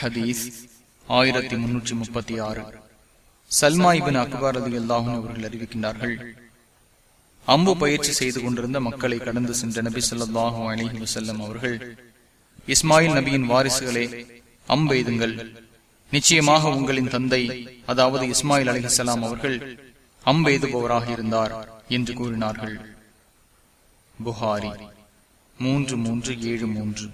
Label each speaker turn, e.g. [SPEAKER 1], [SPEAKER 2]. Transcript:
[SPEAKER 1] ஹதீஸ் ஆயிரத்தி முன்னூற்றி முப்பத்தி ஆறு. சல்மாயிபின் அக்பார் அலி அல்லாஹும் அவர்கள் அறிவிக்கின்றார்கள் அம்பு பயிற்சி செய்து கொண்டிருந்த மக்களை கடந்து சென்ற நபி சொல்லாஹு அலிஹி வசல்லம் அவர்கள் இஸ்மாயில் நபியின் வாரிசுகளே அம்பெய்துங்கள் நிச்சயமாக உங்களின் தந்தை அதாவது இஸ்மாயில் அலிஹலாம் அவர்கள் அம்பெய்துபவராக இருந்தார் என்று கூறினார்கள். புகாரி மூன்று மூன்று ஏழு மூன்று.